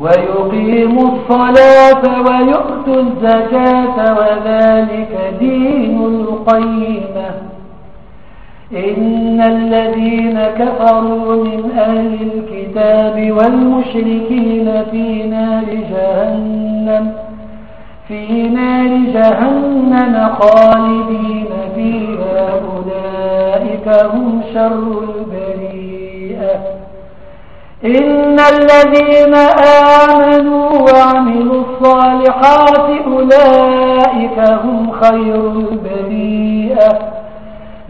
ويقيموا الصلاة ويؤتوا الزكاة وذلك دين القيمة. إن الذين كفروا من أهل الكتاب والمشركين في نار جهنم في نار جهنم خالدين فيها أولئك هم شر البريئة إن الذين آمنوا وعملوا الصالحات أولئك هم خير البريئة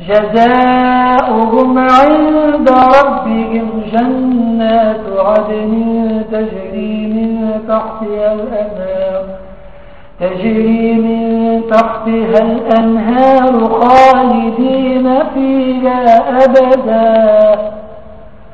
جزاؤهم عند ربهم جنات عدن تجري من تحتها الأنهار تجري من تحتها الأنهار خالدين فيها أبدا.